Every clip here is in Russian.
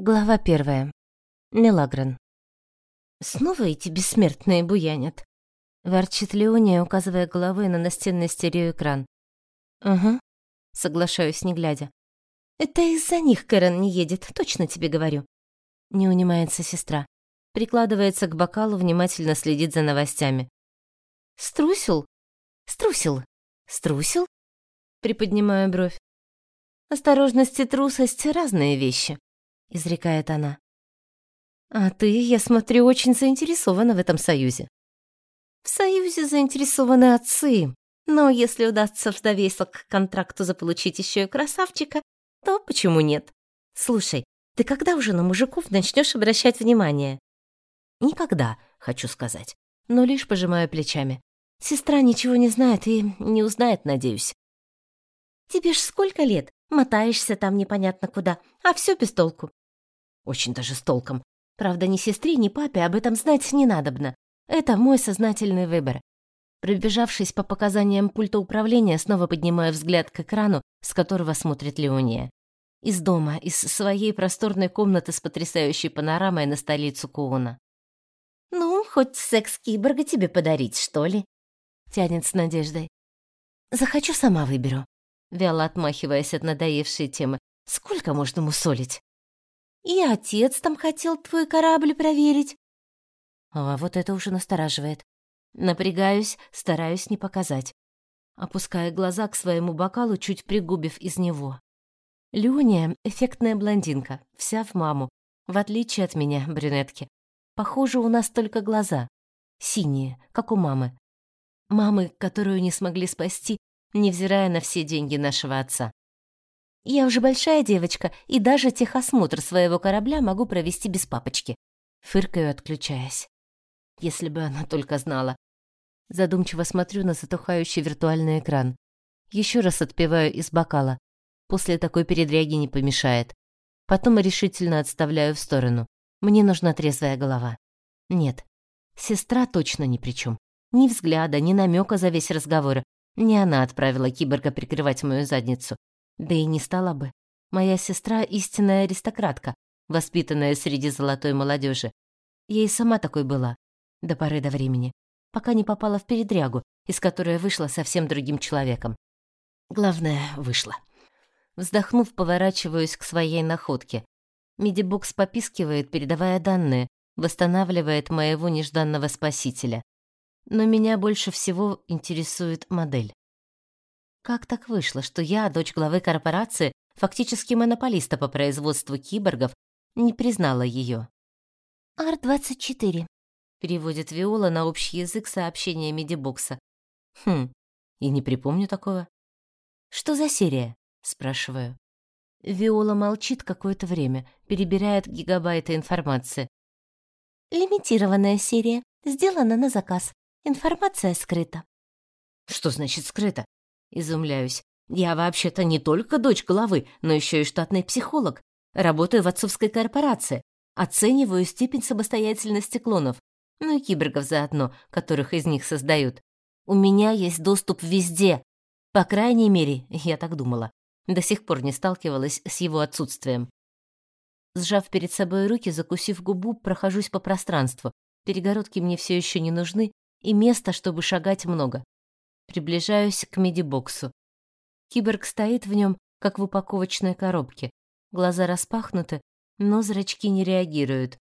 Глава первая. Мелагран. «Снова эти бессмертные буянят?» — ворчит Леония, указывая головой на настенный стереоэкран. «Угу», — соглашаюсь, не глядя. «Это из-за них Кэрон не едет, точно тебе говорю». Не унимается сестра. Прикладывается к бокалу, внимательно следит за новостями. «Струсил? Струсил? Струсил?» Приподнимаю бровь. «Осторожность и трусость — разные вещи», — изрекает она. «А ты, я смотрю, очень заинтересована в этом союзе». «В союзе заинтересованы отцы, но если удастся в довесок к контракту заполучить еще и красавчика, то почему нет? Слушай, ты когда уже на мужиков начнешь обращать внимание?» «Никогда, хочу сказать, но лишь пожимаю плечами. Сестра ничего не знает и не узнает, надеюсь». «Тебе ж сколько лет? Мотаешься там непонятно куда, а все без толку. Очень даже с толком. Правда, ни сестре, ни папе об этом знать не надобно. Это мой сознательный выбор. Пробежавшись по показаниям пульта управления, снова поднимаю взгляд к экрану, с которого смотрит Леония. Из дома, из своей просторной комнаты с потрясающей панорамой на столицу Куона. «Ну, хоть секс-киборга тебе подарить, что ли?» Тянет с надеждой. «Захочу, сама выберу», вяло отмахиваясь от надоевшей темы. «Сколько можно мусолить?» И отец там хотел твой корабль проверить. А вот это уже настораживает. Напрягаюсь, стараюсь не показать. Опуская глаза к своему бокалу, чуть пригубив из него. Люния — эффектная блондинка, вся в маму, в отличие от меня, брюнетки. Похоже, у нас только глаза. Синие, как у мамы. Мамы, которую не смогли спасти, невзирая на все деньги нашего отца. Я уже большая девочка, и даже техосмотр своего корабля могу провести без папочки. Фыркаю, отключаясь. Если бы она только знала. Задумчиво смотрю на затухающий виртуальный экран. Еще раз отпиваю из бокала. После такой передряги не помешает. Потом решительно отставляю в сторону. Мне нужна трезвая голова. Нет, сестра точно ни при чем. Ни взгляда, ни намека за весь разговор. Не она отправила киборга прикрывать мою задницу. Да и не стала бы. Моя сестра — истинная аристократка, воспитанная среди золотой молодежи. Я и сама такой была, до поры до времени, пока не попала в передрягу, из которой вышла совсем другим человеком. Главное, вышла. Вздохнув, поворачиваюсь к своей находке. Медибокс попискивает, передавая данные, восстанавливает моего нежданного спасителя. Но меня больше всего интересует модель. Как так вышло, что я, дочь главы корпорации, фактически монополиста по производству киборгов, не признала ее? «Ар-24», — переводит Виола на общий язык сообщения Медибокса. «Хм, и не припомню такого». «Что за серия?» — спрашиваю. Виола молчит какое-то время, перебирает гигабайты информации. «Лимитированная серия. Сделана на заказ. Информация скрыта». «Что значит скрыто? Изумляюсь. Я вообще-то не только дочь главы, но еще и штатный психолог. Работаю в отцовской корпорации. Оцениваю степень самостоятельности клонов. Ну и киборгов заодно, которых из них создают. У меня есть доступ везде. По крайней мере, я так думала. До сих пор не сталкивалась с его отсутствием. Сжав перед собой руки, закусив губу, прохожусь по пространству. Перегородки мне все еще не нужны, и места, чтобы шагать, много. Приближаюсь к медибоксу. Киборг стоит в нем, как в упаковочной коробке. Глаза распахнуты, но зрачки не реагируют.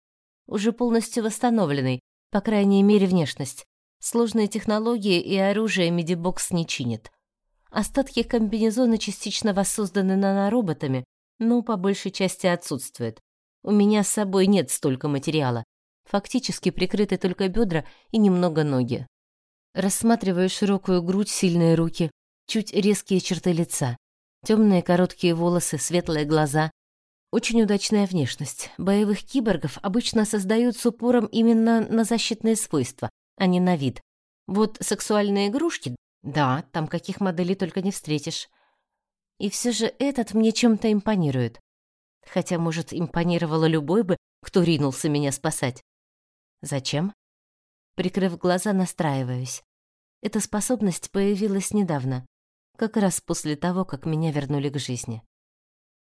Уже полностью восстановленный, по крайней мере, внешность. Сложные технологии и оружие медибокс не чинит. Остатки комбинезона частично воссозданы нанороботами, но по большей части отсутствуют. У меня с собой нет столько материала. Фактически прикрыты только бедра и немного ноги. Рассматриваю широкую грудь, сильные руки, чуть резкие черты лица, темные короткие волосы, светлые глаза. Очень удачная внешность. Боевых киборгов обычно создают с упором именно на защитные свойства, а не на вид. Вот сексуальные игрушки, да, там каких моделей только не встретишь. И все же этот мне чем-то импонирует. Хотя, может, импонировало любой бы, кто ринулся меня спасать. Зачем? Прикрыв глаза, настраиваюсь. Эта способность появилась недавно, как раз после того, как меня вернули к жизни.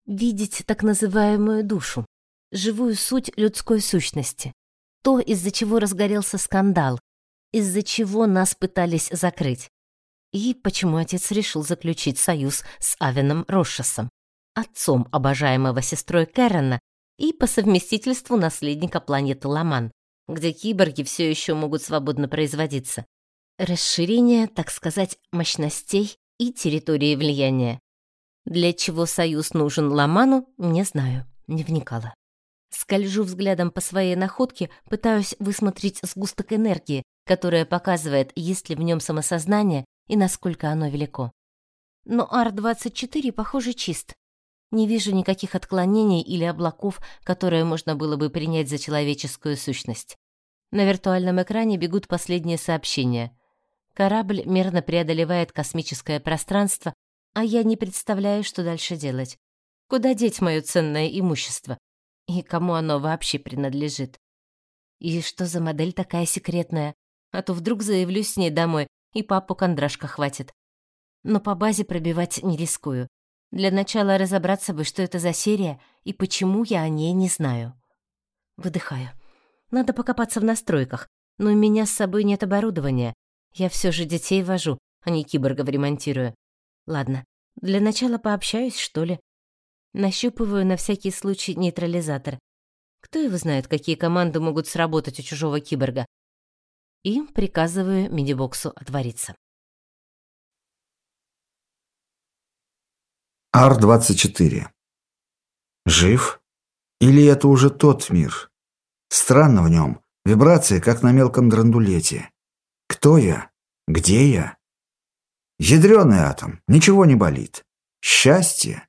Видеть так называемую душу. живую суть людской сущности. То, из-за чего разгорелся скандал, из-за чего нас пытались закрыть. И почему отец решил заключить союз с Авеном Рошесом, отцом обожаемого сестрой Кэрона и по совместительству наследника планеты Ламан, где киборги все еще могут свободно производиться. Расширение, так сказать, мощностей и территории влияния. Для чего союз нужен Ламану, не знаю, не вникала. Скольжу взглядом по своей находке, пытаюсь высмотреть сгусток энергии, которая показывает, есть ли в нем самосознание и насколько оно велико. Но Ар-24, похоже, чист. Не вижу никаких отклонений или облаков, которые можно было бы принять за человеческую сущность. На виртуальном экране бегут последние сообщения. Корабль мерно преодолевает космическое пространство, а я не представляю, что дальше делать. Куда деть мое ценное имущество? И кому оно вообще принадлежит? И что за модель такая секретная? А то вдруг заявлюсь с ней домой, и папу кондрашка хватит. Но по базе пробивать не рискую. Для начала разобраться бы, что это за серия и почему я о ней не знаю. Выдыхаю. Надо покопаться в настройках, но у меня с собой нет оборудования. Я все же детей вожу, а не киборгов ремонтирую. Ладно, для начала пообщаюсь, что ли. Нащупываю на всякий случай нейтрализатор. Кто его знает, какие команды могут сработать у чужого киборга. И приказываю мини-боксу отвориться. Ар-24. Жив? Или это уже тот мир? Странно в нем. Вибрации, как на мелком драндулете. Кто я? Где я? Ядреный атом. Ничего не болит. Счастье?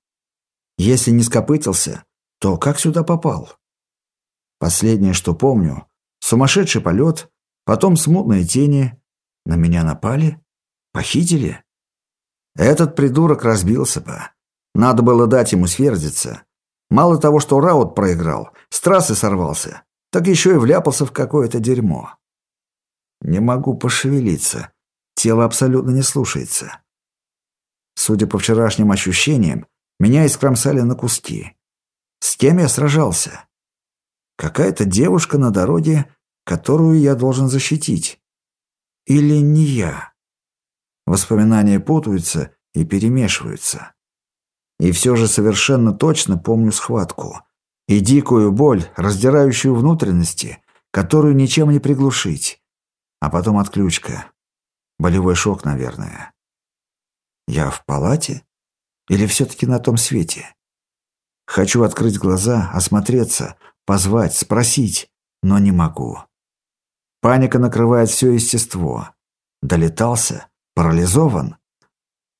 Если не скопытился, то как сюда попал? Последнее, что помню, сумасшедший полет, потом смутные тени. На меня напали? Похитили? Этот придурок разбился бы. Надо было дать ему сверзиться. Мало того, что раут проиграл, с трассы сорвался, так еще и вляпался в какое-то дерьмо. Не могу пошевелиться. Тело абсолютно не слушается. Судя по вчерашним ощущениям, меня искромсали на куски. С кем я сражался? Какая-то девушка на дороге, которую я должен защитить. Или не я? Воспоминания путаются и перемешиваются. И все же совершенно точно помню схватку. И дикую боль, раздирающую внутренности, которую ничем не приглушить. А потом отключка. Болевой шок, наверное. Я в палате? Или все-таки на том свете? Хочу открыть глаза, осмотреться, позвать, спросить, но не могу. Паника накрывает все естество. Долетался? Парализован?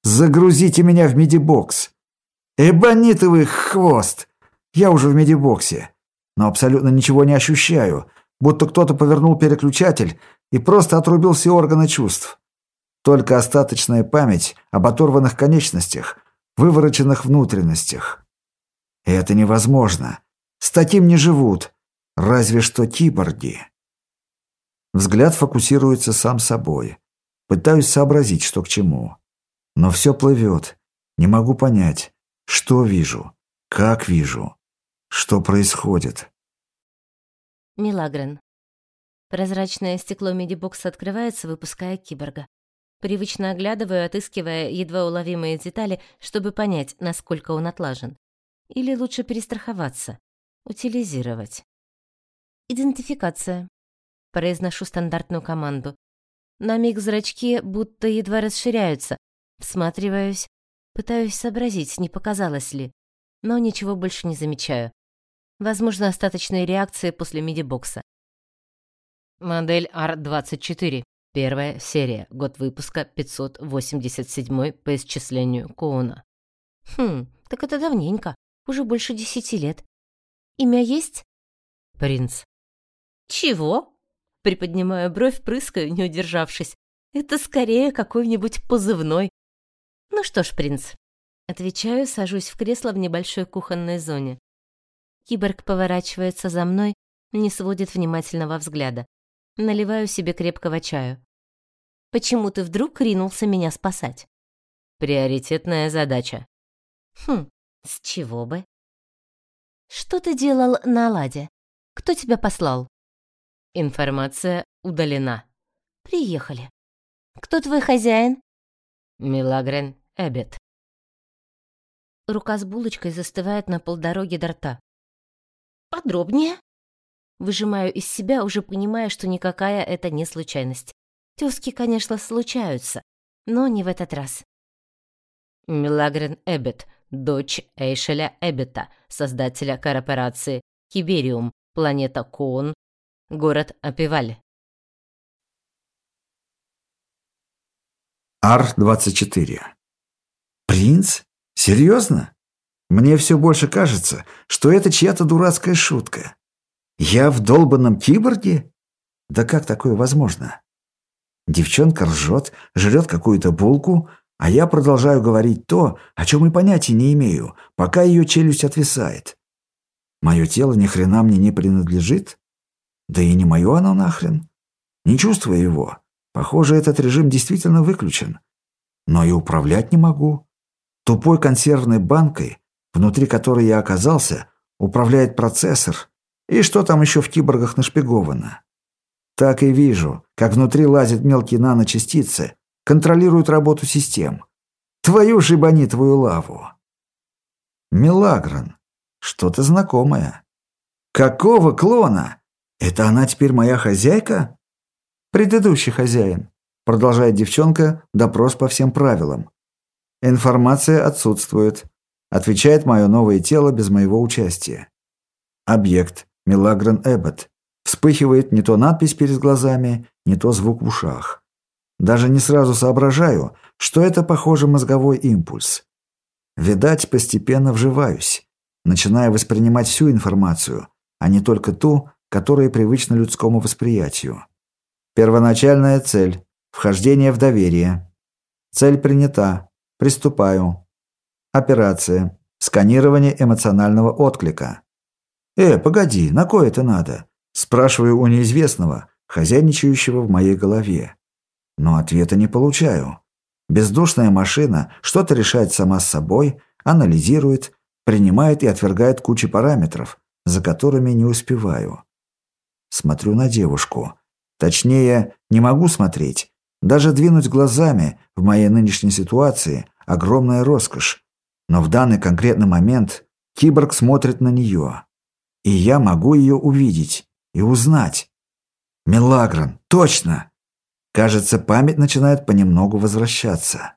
Загрузите меня в медибокс. Эбонитовый хвост! Я уже в медибоксе, но абсолютно ничего не ощущаю, будто кто-то повернул переключатель и просто отрубил все органы чувств. Только остаточная память об оторванных конечностях — вывороченных внутренностях. И это невозможно. С таким не живут. Разве что киборги. Взгляд фокусируется сам собой. Пытаюсь сообразить, что к чему. Но все плывет. Не могу понять, что вижу, как вижу, что происходит. Милагрен. Прозрачное стекло медибокса открывается, выпуская киборга. Привычно оглядываю, отыскивая едва уловимые детали, чтобы понять, насколько он отлажен. Или лучше перестраховаться, утилизировать. «Идентификация», — произношу стандартную команду. На миг зрачки будто едва расширяются. Всматриваюсь, пытаюсь сообразить, не показалось ли, но ничего больше не замечаю. Возможно, остаточные реакции после мидибокса. Модель R24. Первая серия, год выпуска 587 по исчислению Коуна. Хм, так это давненько, уже больше десяти лет. Имя есть? Принц. Чего? Приподнимаю бровь, прыскаю, не удержавшись. Это скорее какой-нибудь позывной. Ну что ж, принц. Отвечаю, сажусь в кресло в небольшой кухонной зоне. Киборг поворачивается за мной, не сводит внимательного взгляда. Наливаю себе крепкого чаю. Почему ты вдруг ринулся меня спасать? Приоритетная задача. Хм, с чего бы? Что ты делал на Аладе? Кто тебя послал? Информация удалена. Приехали. Кто твой хозяин? Милагрен Эббет. Рука с булочкой застывает на полдороги до рта. Подробнее? Выжимаю из себя, уже понимая, что никакая это не случайность. Тёзки, конечно, случаются, но не в этот раз. Милагрен Эббет, дочь Эйшеля Эббета, создателя корпорации Кибериум, планета Коун, город Апиваль. Ар-24. Принц? Серьезно? Мне все больше кажется, что это чья-то дурацкая шутка. Я в долбанном киборге? Да как такое возможно? Девчонка ржет, жрет какую-то булку, а я продолжаю говорить то, о чем и понятия не имею, пока ее челюсть отвисает. Мое тело ни хрена мне не принадлежит? Да и не мое оно нахрен. Не чувствую его. Похоже, этот режим действительно выключен. Но и управлять не могу. Тупой консервной банкой, внутри которой я оказался, управляет процессор. И что там еще в киборгах нашпиговано? Так и вижу, как внутри лазят мелкие наночастицы, контролируют работу систем. Твою же твою лаву. Мелагран. Что-то знакомое. Какого клона? Это она теперь моя хозяйка? Предыдущий хозяин. Продолжает девчонка допрос по всем правилам. Информация отсутствует. Отвечает мое новое тело без моего участия. Объект. Мелагран Эббот. Вспыхивает не то надпись перед глазами, не то звук в ушах. Даже не сразу соображаю, что это, похоже, мозговой импульс. Видать, постепенно вживаюсь, начиная воспринимать всю информацию, а не только ту, которая привычна людскому восприятию. Первоначальная цель – вхождение в доверие. Цель принята. Приступаю. Операция. Сканирование эмоционального отклика. «Э, погоди, на кое это надо?» Спрашиваю у неизвестного, хозяйничающего в моей голове. Но ответа не получаю. Бездушная машина что-то решает сама с собой, анализирует, принимает и отвергает кучу параметров, за которыми не успеваю. Смотрю на девушку. Точнее, не могу смотреть. Даже двинуть глазами в моей нынешней ситуации – огромная роскошь. Но в данный конкретный момент киборг смотрит на нее. И я могу ее увидеть и узнать. Мелагран, точно! Кажется, память начинает понемногу возвращаться.